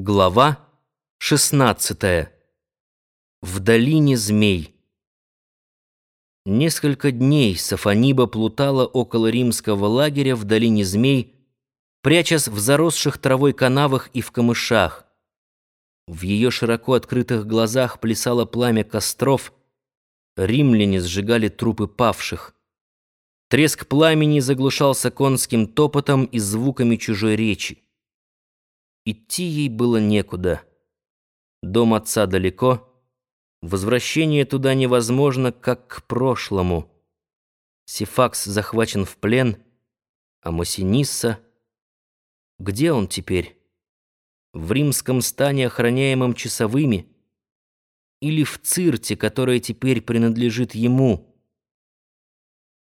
Глава 16. В долине змей. Несколько дней Сафониба плутала около римского лагеря в долине змей, прячась в заросших травой канавах и в камышах. В ее широко открытых глазах плясало пламя костров, римляне сжигали трупы павших. Треск пламени заглушался конским топотом и звуками чужой речи. Идти ей было некуда. Дом отца далеко, возвращение туда невозможно, как к прошлому. Сифакс захвачен в плен, а Мосинисса... Где он теперь? В римском стане, охраняемом часовыми? Или в цирте, которая теперь принадлежит ему?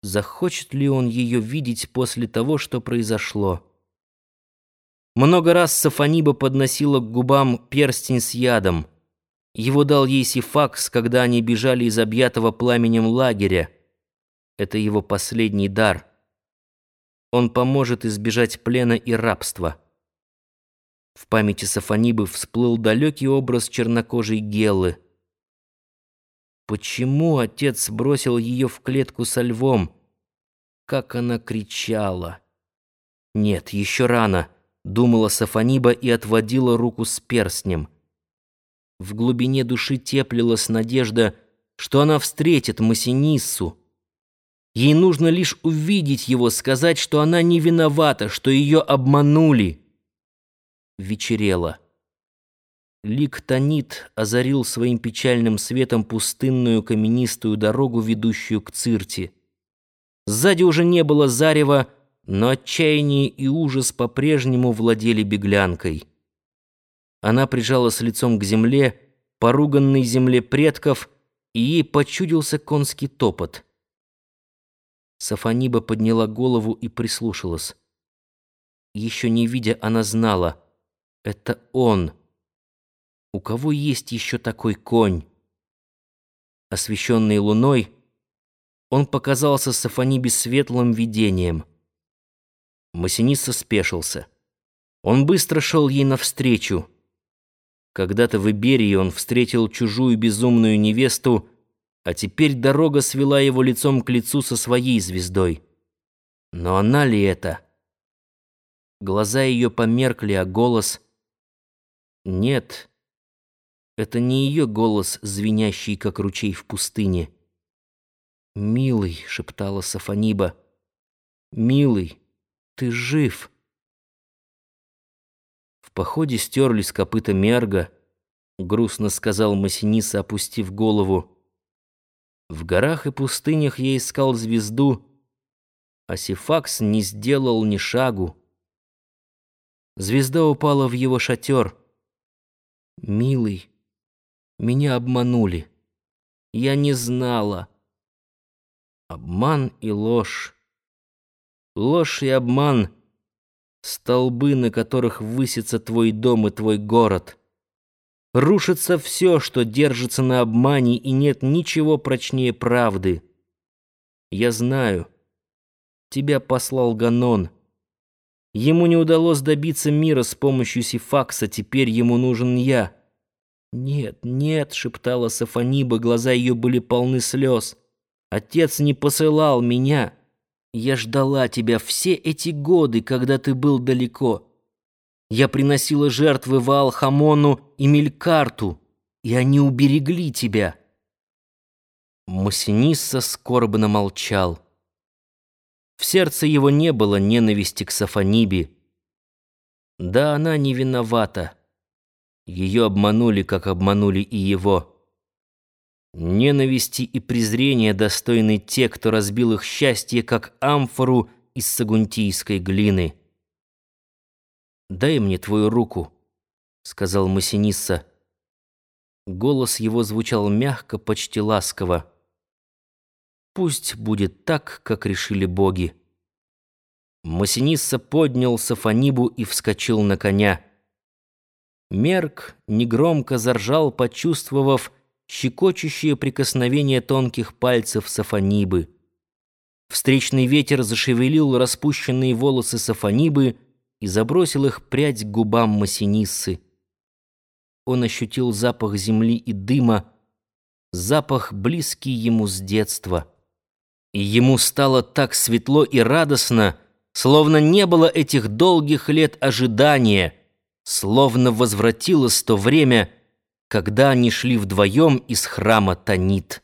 Захочет ли он ее видеть после того, что произошло? Много раз Сафониба подносила к губам перстень с ядом. Его дал ей Сифакс, когда они бежали из объятого пламенем лагеря. Это его последний дар. Он поможет избежать плена и рабства. В памяти Сафонибы всплыл далекий образ чернокожей Геллы. Почему отец бросил ее в клетку со львом? Как она кричала! Нет, еще рано думала Сафониба и отводила руку с перстнем. В глубине души теплилась надежда, что она встретит Масиниссу. Ей нужно лишь увидеть его, сказать, что она не виновата, что ее обманули. Вечерело. Лик Танит озарил своим печальным светом пустынную каменистую дорогу, ведущую к Цирте. Сзади уже не было зарева, но отчаяние и ужас по-прежнему владели беглянкой. Она прижалась лицом к земле, поруганной земле предков, и ей почудился конский топот. Сафониба подняла голову и прислушалась. Еще не видя, она знала — это он. У кого есть еще такой конь? Освещенный луной, он показался Сафонибе светлым видением — Масиниса спешился. Он быстро шел ей навстречу. Когда-то в Иберии он встретил чужую безумную невесту, а теперь дорога свела его лицом к лицу со своей звездой. Но она ли это? Глаза ее померкли, а голос... Нет, это не ее голос, звенящий, как ручей в пустыне. «Милый», — шептала Сафониба, — «милый» ты жив. В походе стерлись копыта мерга, грустно сказал Масиниса, опустив голову. В горах и пустынях я искал звезду, а Сифакс не сделал ни шагу. Звезда упала в его шатер. Милый, меня обманули. Я не знала. Обман и ложь. Ложь и обман — столбы, на которых высится твой дом и твой город. Рушится все, что держится на обмане, и нет ничего прочнее правды. Я знаю. Тебя послал Ганон. Ему не удалось добиться мира с помощью Сифакса, теперь ему нужен я. «Нет, нет», — шептала Сафониба, глаза ее были полны слез. «Отец не посылал меня». Я ждала тебя все эти годы, когда ты был далеко. Я приносила жертвы Ваалхамону и Мелькарту, и они уберегли тебя». Масинисса скорбно молчал. В сердце его не было ненависти к Сафонибе. Да, она не виновата. Ее обманули, как обманули и его. Ненависти и презрения достойны те, кто разбил их счастье, как амфору из сагунтийской глины. «Дай мне твою руку», — сказал Масинисса. Голос его звучал мягко, почти ласково. «Пусть будет так, как решили боги». Масинисса поднял Сафонибу и вскочил на коня. Мерк негромко заржал, почувствовав, щекочущее прикосновение тонких пальцев Сафонибы. Встречный ветер зашевелил распущенные волосы Сафонибы и забросил их прядь к губам Масиниссы. он ощутил запах земли и дыма, запах близкий ему с детства. И ему стало так светло и радостно, словно не было этих долгих лет ожидания, словно возвратилось то время, когда они шли вдвоем из храма Танит.